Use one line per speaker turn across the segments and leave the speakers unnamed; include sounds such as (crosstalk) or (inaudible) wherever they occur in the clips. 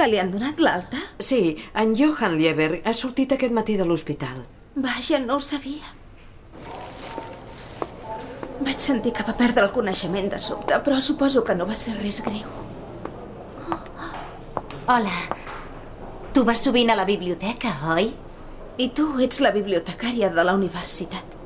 Que li han donat l'alta?
Sí, en Johan Lieber ha sortit aquest matí de l'hospital.
Vaja, no ho sabia. Vaig sentir que va perdre el coneixement de sobte, però suposo que no va ser res greu.
Hola. Tu vas sovint a la biblioteca, oi?
I tu ets la bibliotecària de la universitat.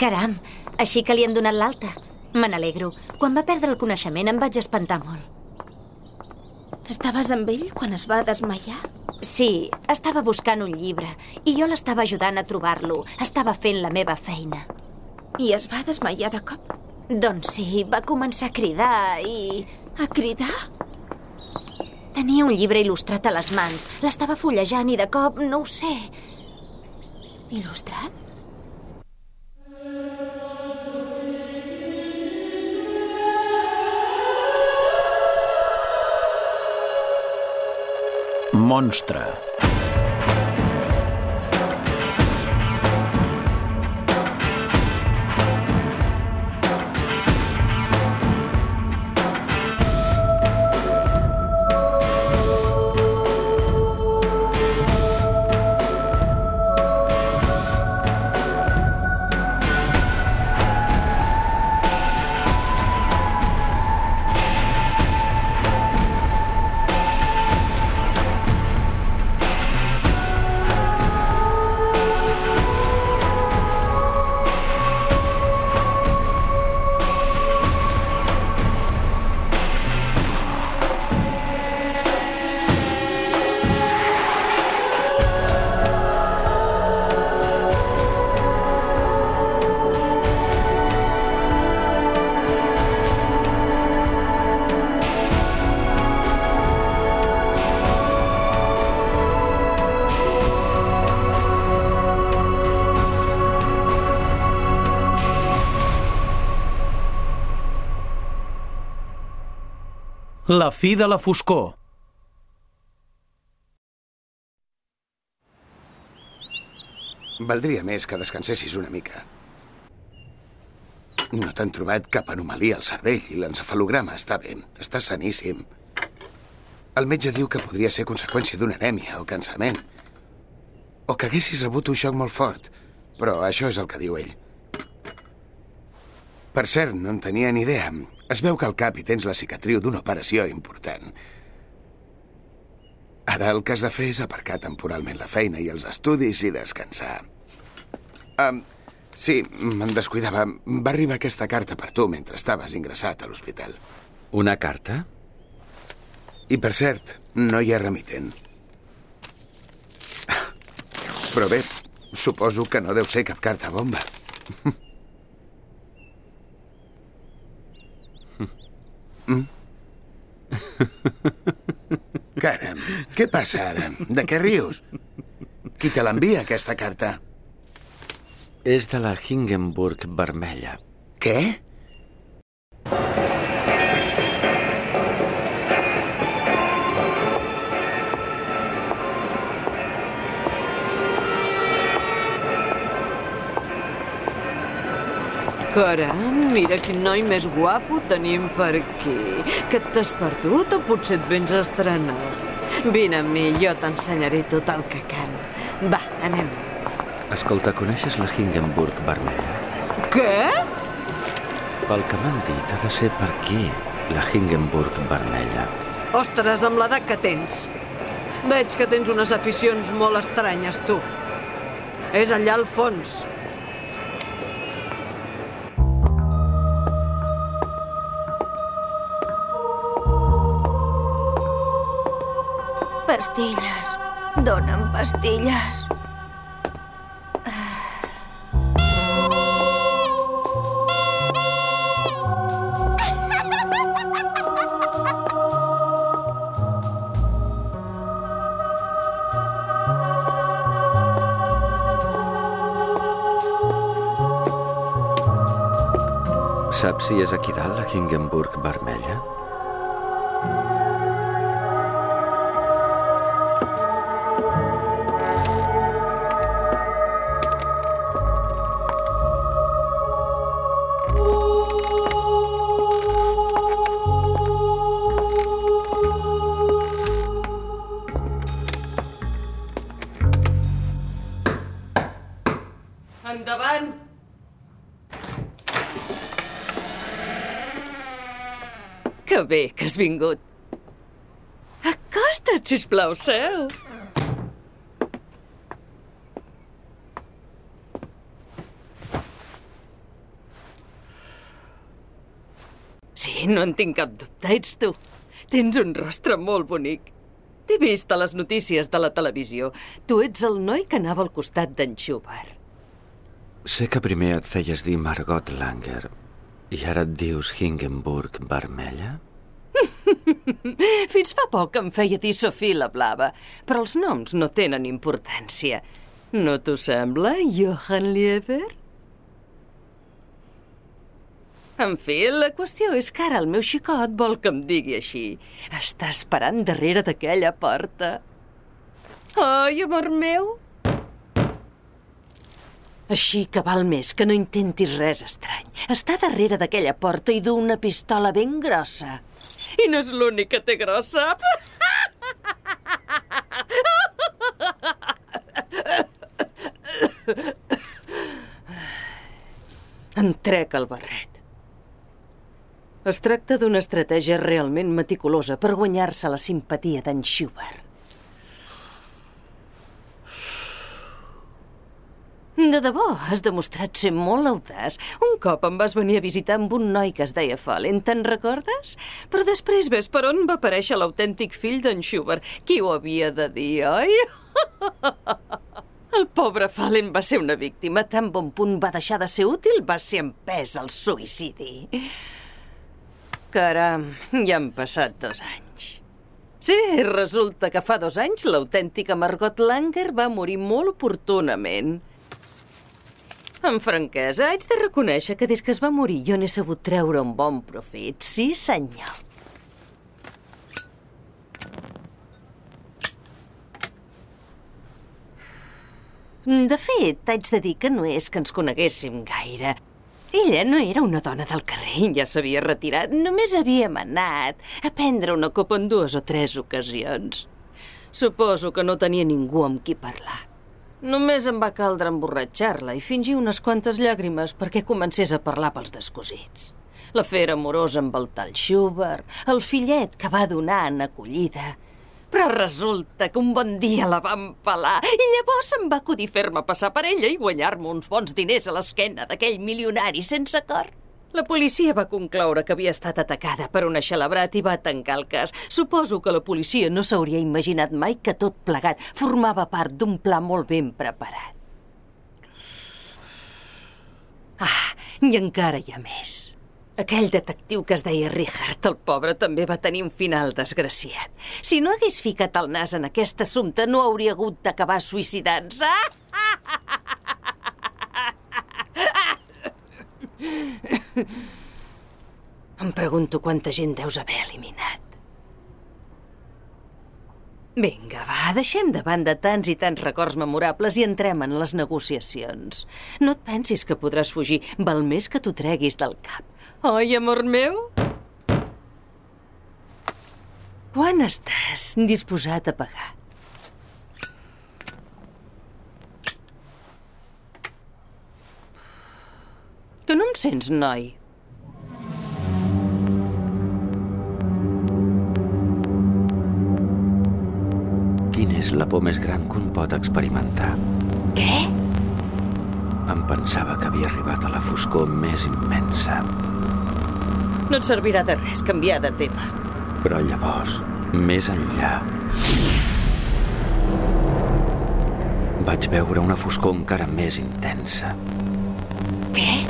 Caram, així que li han donat l'alta. Me n'alegro. Quan va perdre el coneixement em vaig espantar molt.
Estaves amb ell quan es va desmaiar?
Sí, estava buscant un llibre i jo l'estava ajudant a trobar-lo. Estava fent la meva feina.
I es va desmaiar de cop?
Doncs sí, va començar a cridar i...
A cridar?
Tenia un llibre il·lustrat a les mans. L'estava fullejant i de cop, no ho sé...
Il·lustrat?
Monstre. La fi de la foscor.
Valdria més que descansessis una mica. No t'han trobat cap anomalia al cervell i l'encefalograma està bé. Està saníssim. El metge diu que podria ser conseqüència d'una anèmia o cansament. O que haguessis rebut un xoc molt fort. Però això és el que diu ell. Per cert, no en tenia ni idea. Es veu que al cap hi tens la cicatriu d'una operació important. Ara el que has de fer és aparcar temporalment la feina i els estudis i descansar. Um, sí, me'n descuidava. Va arribar aquesta carta per tu mentre estaves ingressat a l'hospital.
Una carta?
I, per cert, no hi ha remitent. Però bé, suposo que no deu ser cap carta bomba. (laughs) Mm? Caram, què passa ara? De què rius? Qui te l'envia, aquesta carta?
És de la Hingenburg vermella.
Què?
Caram, mira quin noi més guapo tenim per aquí. Que t'has perdut o potser et vens a estrenar? Vine amb mi, jo t'ensenyaré tot el que can. Va, anem.
Escolta, coneixes la Hingenburg vermella?
Què?
Pel que m'han dit, ha de ser per aquí, la Hingenburg vermella.
Ostres, amb l'edat que tens. Veig que tens unes aficions molt estranyes, tu. És allà al fons.
Pastilles. Dóna'm pastilles.
Saps si és aquí dalt, la Hingenburg vermella?
Que bé que has vingut. Acosta't, sisplau, seu. Sí, no en tinc cap dubte, ets tu. Tens un rostre molt bonic. T'he vist a les notícies de la televisió. Tu ets el noi que anava al costat d'en Schubert.
Sé que primer et feies dir Margot Langer i ara et dius Hingenburg Vermella? (laughs)
Fins fa poc em feia dir Sofia la Blava, però els noms no tenen importància. No t'ho sembla, Johann Lieber? En fi, la qüestió és que ara el meu xicot vol que em digui així. Està esperant darrere d'aquella porta. Ai, amor meu! Així que val més que no intentis res estrany. Està darrere d'aquella porta i du una pistola ben grossa. I no és l'únic que té grossa. Em trec el barret. Es tracta d'una estratègia realment meticulosa per guanyar-se la simpatia d'en Schubert. De debò, has demostrat ser molt audaç. Un cop em vas venir a visitar amb un noi que es deia Fallen, te'n recordes? Però després ves per on va aparèixer l'autèntic fill d'en Schubert. Qui ho havia de dir, oi? (laughs) El pobre Fallen va ser una víctima. Tan bon punt va deixar de ser útil, va ser empès al suïcidi. Caram, ja han passat dos anys. Sí, resulta que fa dos anys l'autèntica Margot Langer va morir molt oportunament. Amb franquesa, haig de reconèixer que des que es va morir jo n'he sabut treure un bon profit. Sí, senyor. De fet, t'haig de dir que no és que ens coneguéssim gaire. Ella no era una dona del carrer, ja s'havia retirat. Només havíem anat a prendre una copa en dues o tres ocasions. Suposo que no tenia ningú amb qui parlar. Només em va caldre emborratxar-la i fingir unes quantes llàgrimes perquè comencés a parlar pels descosits. L'afer amorosa amb el tal Schubert, el fillet que va donar en acollida. Però resulta que un bon dia la van pelar i llavors em va acudir fer-me passar per ella i guanyar-me uns bons diners a l'esquena d'aquell milionari sense cor. La policia va concloure que havia estat atacada per un aixelebrat i va tancar el cas. Suposo que la policia no s'hauria imaginat mai que tot plegat formava part d'un pla molt ben preparat. Ah, i encara hi ha més. Aquell detectiu que es deia Richard, el pobre, també va tenir un final desgraciat. Si no hagués ficat el nas en aquest assumpte, no hauria hagut d'acabar suïcidant-se. (laughs) (laughs) Em pregunto quanta gent deus haver eliminat. Vinga, va, deixem de banda tants i tants records memorables i entrem en les negociacions. No et pensis que podràs fugir, val més que t'ho treguis del cap. Oi, amor meu? Quan estàs disposat a pagar? Que no em sents, noi?
Quina és la por més gran que un pot experimentar?
Què?
Em pensava que havia arribat a la foscor més immensa.
No et servirà de res canviar de tema.
Però llavors, més enllà... Vaig veure una foscor encara més intensa.
Què?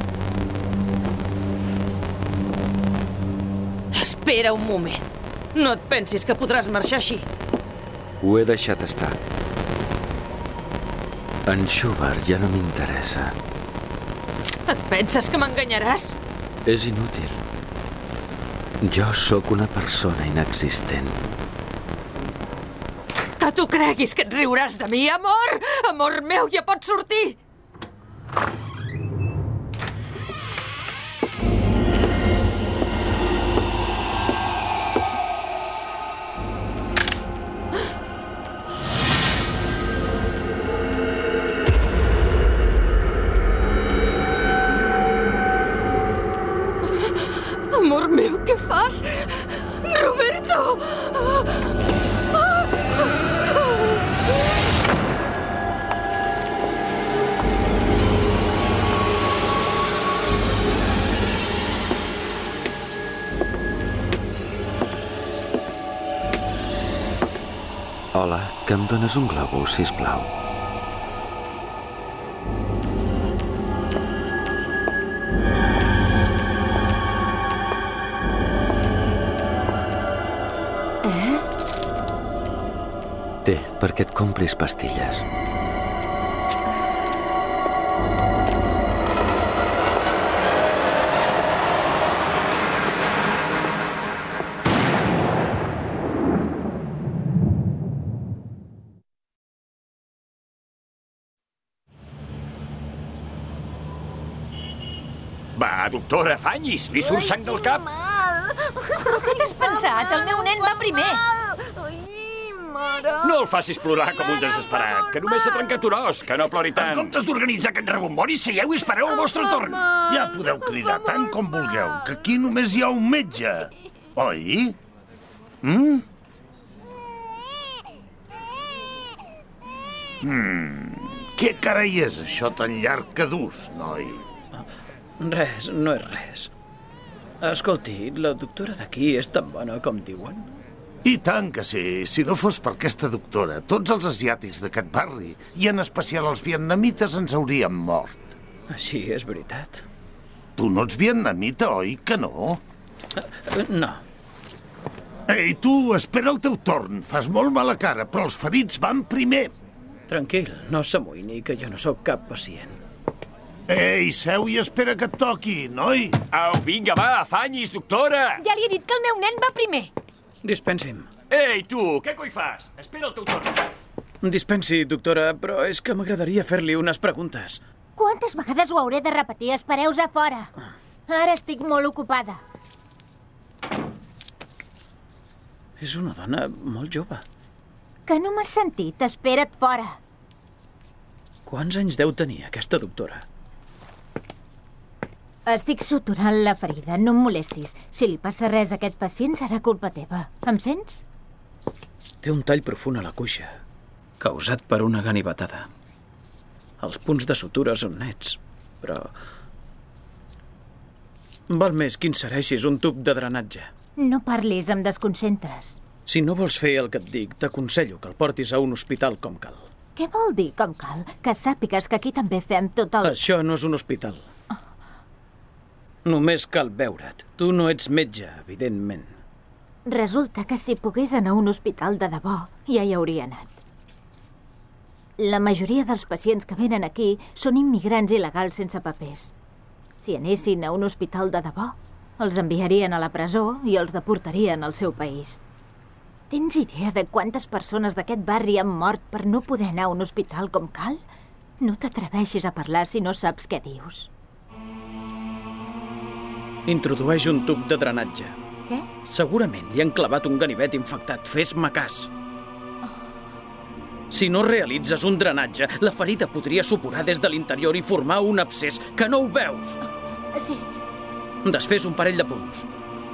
Espera un moment. No et pensis que podràs marxar així.
Ho he deixat estar. En Schubert ja no m'interessa.
Et penses que m'enganyaràs?
És inútil. Jo sóc una persona inexistent.
Que tu creguis que et riuràs de mi, amor! Amor meu, ja pots sortir!
Hola, que em dones un globus, sisplau?
Eh?
Té, perquè et compris pastilles.
Doctora, afanyis! Li surt sang del cap!
Però què t'has pensat? El meu nen va primer.
No el facis plorar com un desesperat, que només s'ha trencat un os, que no plori tant. En comptes d'organitzar aquest rebombori, seieu i espereu el vostre torn.
Ja podeu cridar tant com vulgueu, que aquí només hi ha un metge. Oi? Mm? Mm, què carai és això tan llarg que dus, noi?
Res, no és res. Escolti, la doctora d'aquí és tan bona com diuen?
I tant que sí. Si no fos per aquesta doctora, tots els asiàtics d'aquest barri, i en especial els vietnamites, ens haurien mort.
Així és veritat.
Tu no ets vietnamita, oi que no?
No,
Ei, tu, espera el teu torn. Fas molt mala cara, però els ferits van primer.
tranquil, no s'amoïni, que jo no sóc cap pacient.
Ei, seu i espera que et toqui, noi.
Au, vinga, va, afanyis, doctora!
Ja li he dit que el meu nen va primer.
Dispensi'm.
Ei, tu, què coi fas? Espera el teu torn.
Dispensi, doctora, però és que m'agradaria fer-li unes preguntes.
Quantes vegades ho hauré de repetir? Espereus a fora. Ara estic molt ocupada.
És una dona molt jove.
Que no m'has sentit? Espera't fora.
Quants anys deu tenir aquesta doctora?
Estic suturant la ferida, no em molestis. Si li passa res a aquest pacient serà culpa teva. Em sents?
Té un tall profund a la cuixa, causat per una ganivetada. Els punts de sutura són nets, però... Val més que insereixis un tub de drenatge.
No parlis, em desconcentres.
Si no vols fer el que et dic, t'aconsello que el portis a un hospital com cal.
Què vol dir, com cal? Que sàpigues que aquí també fem tot el...
Això no és un hospital. Només cal veure't. Tu no ets metge, evidentment.
Resulta que si pogués anar a un hospital de debò, ja hi hauria anat. La majoria dels pacients que venen aquí són immigrants il·legals sense papers. Si anessin a un hospital de debò, els enviarien a la presó i els deportarien al seu país. Tens idea de quantes persones d'aquest barri han mort per no poder anar a un hospital com cal? No t'atreveixis a parlar si no saps què dius.
Introdueix un tub de drenatge.
Què?
Segurament li han clavat un ganivet infectat. Fes-me cas. Si no realitzes un drenatge, la ferida podria supurar des de l'interior i formar un abscés. Que no ho veus?
Sí,
Desfés un parell de punts.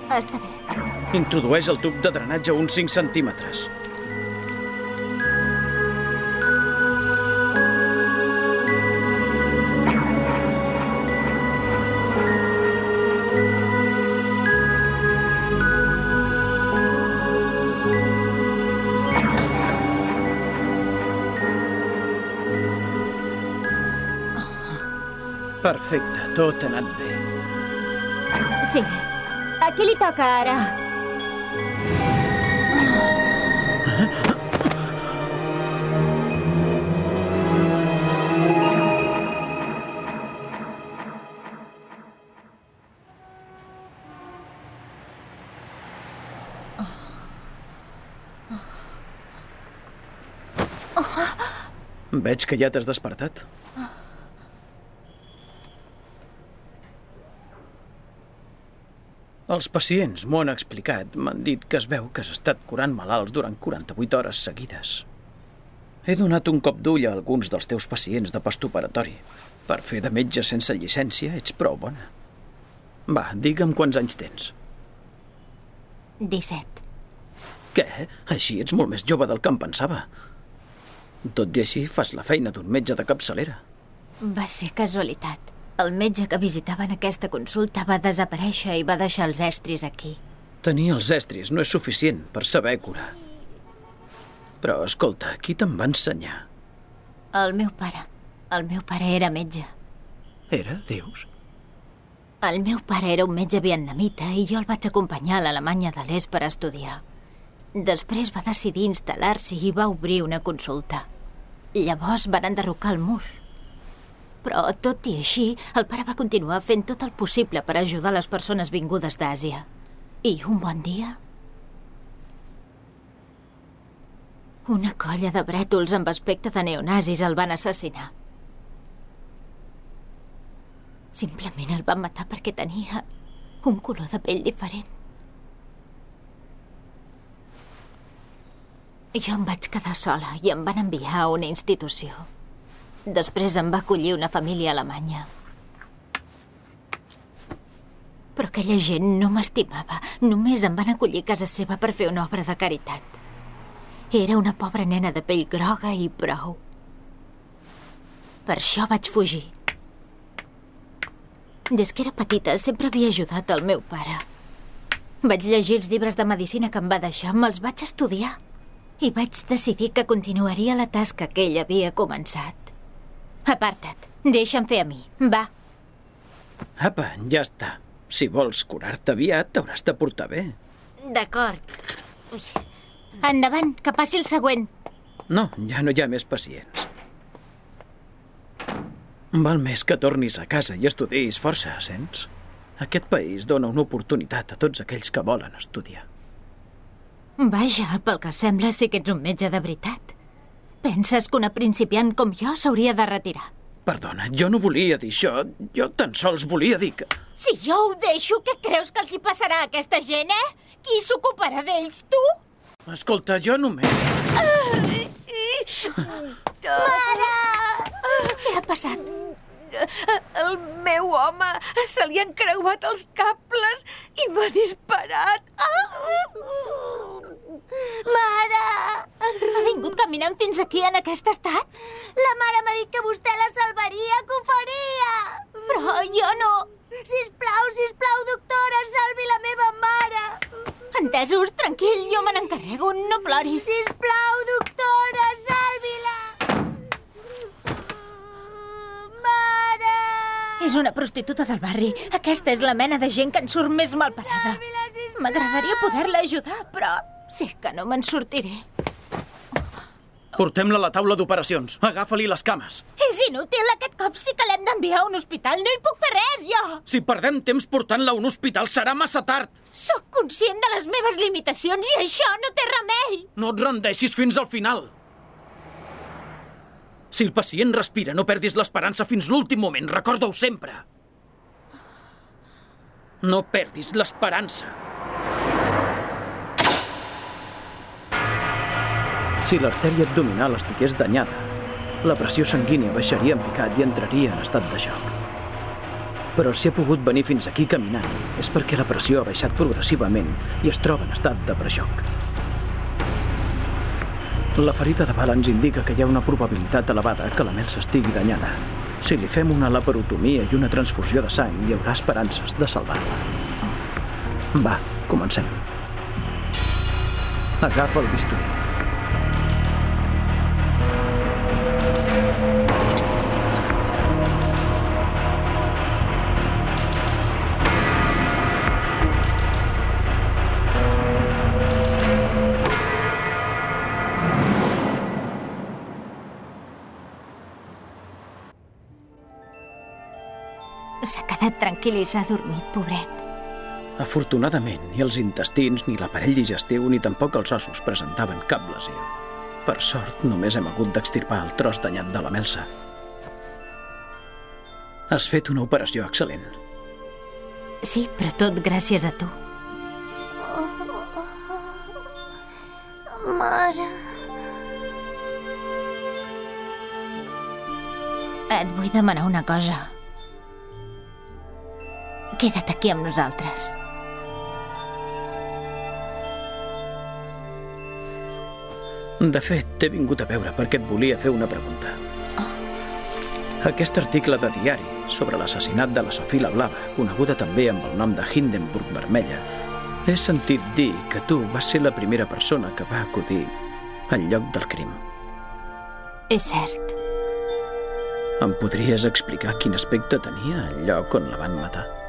està bé.
Introdueix el tub de drenatge uns 5 centímetres. Perfecte, tot ha anat bé.
Sí. A qui li toca ara?
Veig que ja t'has despertat. Els pacients m'ho han explicat. M'han dit que es veu que has estat curant malalts durant 48 hores seguides. He donat un cop d'ull a alguns dels teus pacients de postoperatori. Per fer de metge sense llicència ets prou bona. Va, digue'm quants anys tens.
17.
Què? Així ets molt més jove del que em pensava. Tot i així, fas la feina d'un metge de capçalera.
Va ser casualitat. El metge que visitava en aquesta consulta va desaparèixer i va deixar els estris aquí.
Tenir els estris no és suficient per saber curar. Però, escolta, qui te'n va ensenyar?
El meu pare. El meu pare era metge.
Era, dius?
El meu pare era un metge vietnamita i jo el vaig acompanyar a l'Alemanya de l'Est per estudiar. Després va decidir instal·lar-s'hi i va obrir una consulta. Llavors van enderrocar el mur. Però, tot i així, el pare va continuar fent tot el possible per ajudar les persones vingudes d'Àsia. I un bon dia... Una colla de brètols amb aspecte de neonazis el van assassinar. Simplement el van matar perquè tenia un color de pell diferent. Jo em vaig quedar sola i em van enviar a una institució. Després em va acollir una família alemanya. Però aquella gent no m'estimava. Només em van acollir a casa seva per fer una obra de caritat. Era una pobra nena de pell groga i prou. Per això vaig fugir. Des que era petita sempre havia ajudat el meu pare. Vaig llegir els llibres de medicina que em va deixar, me'ls vaig estudiar. I vaig decidir que continuaria la tasca que ell havia començat. Aparta't. Deixa'm fer a mi. Va.
Apa, ja està. Si vols curar-te aviat, t'hauràs de portar bé.
D'acord. Endavant, que passi el següent.
No, ja no hi ha més pacients. Val més que tornis a casa i estudiïs força, sents? Aquest país dona una oportunitat a tots aquells que volen estudiar.
Vaja, pel que sembla sí que ets un metge de veritat. Penses que una principiant com jo s'hauria de retirar?
Perdona, jo no volia dir això. Jo tan sols volia dir que...
Si jo ho deixo, què creus que els hi passarà a aquesta gent, eh? Qui s'ocuparà d'ells, tu?
Escolta, jo només...
Mare! Què ha passat?
El meu home se li han creuat els cables i m'ha disparat.
Mare! Ha vingut caminant fins aquí en aquest estat?
La mare m'ha dit que vostè la salvaria, que ho faria!
Però jo no...
Sisplau, sisplau, doctora, salvi la meva mare!
Entesos? Tranquil, jo me n'encarrego, no ploris.
Sisplau, doctora, salvi-la! Mare!
És una prostituta del barri. Aquesta és la mena de gent que en surt més malparada. M'agradaria poder-la ajudar, però sé que no me'n sortiré.
Portem-la a la taula d'operacions. Agafa-li les cames.
És inútil, aquest cop sí que l'hem d'enviar a un hospital. No hi puc fer res, jo!
Si perdem temps portant-la a un hospital, serà massa tard.
Sóc conscient de les meves limitacions i això no té remei.
No et rendeixis fins al final. Si el pacient respira, no perdis l'esperança fins l'últim moment. Recorda-ho sempre. No perdis l'esperança. Si l'artèria abdominal estigués danyada, la pressió sanguínia baixaria en picat i entraria en estat de xoc. Però si ha pogut venir fins aquí caminant, és perquè la pressió ha baixat progressivament i es troba en estat de prejoc. La ferida de bala ens indica que hi ha una probabilitat elevada que la mel s'estigui danyada. Si li fem una laparotomia i una transfusió de sang, hi haurà esperances de salvar-la. Va, comencem. Agafa el bisturí.
Quedat tranquil i s'ha dormit, pobret.
Afortunadament, ni els intestins, ni l'aparell digestiu, ni tampoc els ossos presentaven cap lesió. Per sort, només hem hagut d'extirpar el tros danyat de la melsa. Has fet una operació excel·lent.
Sí, però tot gràcies a tu.
Mare...
Et vull demanar una cosa. Queda't aquí amb nosaltres.
De fet, t'he vingut a veure perquè et volia fer una pregunta. Aquest article de diari sobre l'assassinat de la Sofila Blava, coneguda també amb el nom de Hindenburg Vermella, he sentit dir que tu vas ser la primera persona que va acudir al lloc del crim.
És cert.
Em podries explicar quin aspecte tenia el lloc on la van matar?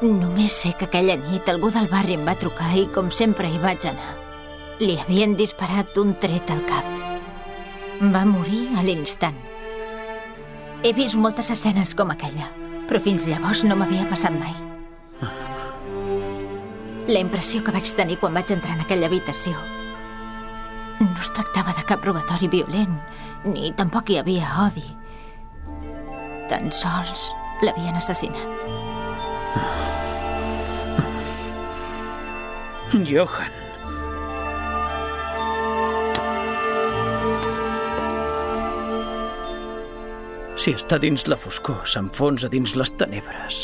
Només sé que aquella nit algú del barri em va trucar i, com sempre, hi vaig anar. Li havien disparat un tret al cap. Va morir a l'instant. He vist moltes escenes com aquella, però fins llavors no m'havia passat mai. La impressió que vaig tenir quan vaig entrar en aquella habitació no es tractava de cap robatori violent, ni tampoc hi havia odi. Tan sols l'havien assassinat.
Johan. Si està dins la foscor, s'enfonsa dins les tenebres.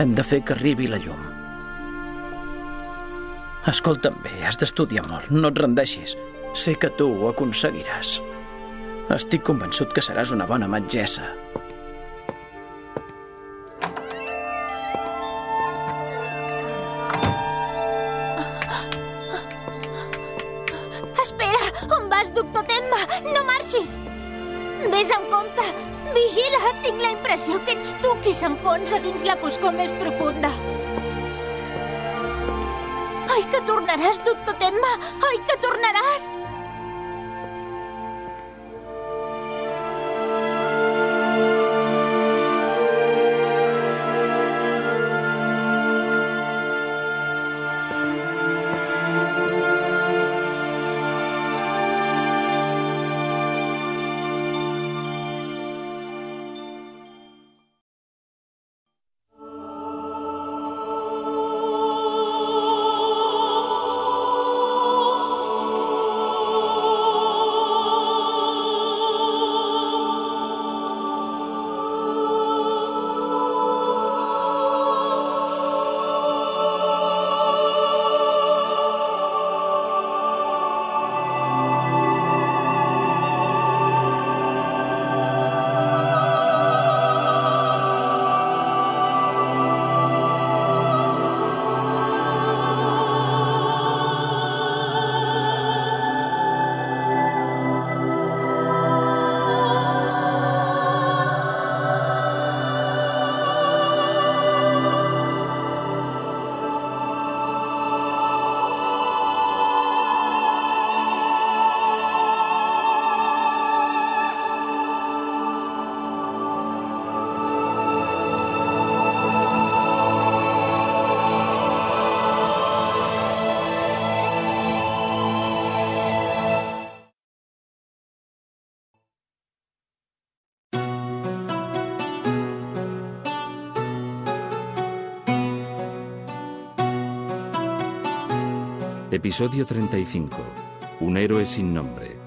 Hem de fer que arribi la llum. Escolta'm bé, has d'estudiar molt, no et rendeixis. Sé que tu ho aconseguiràs. Estic convençut que seràs una bona metgessa.
Ves amb compte! Vigila! Tinc la impressió que ets tu qui s'enfonsa dins la foscor més profunda. Ai, que tornaràs, doctor Temma! Ai, que tornaràs!
Episodio 35. Un héroe sin nombre.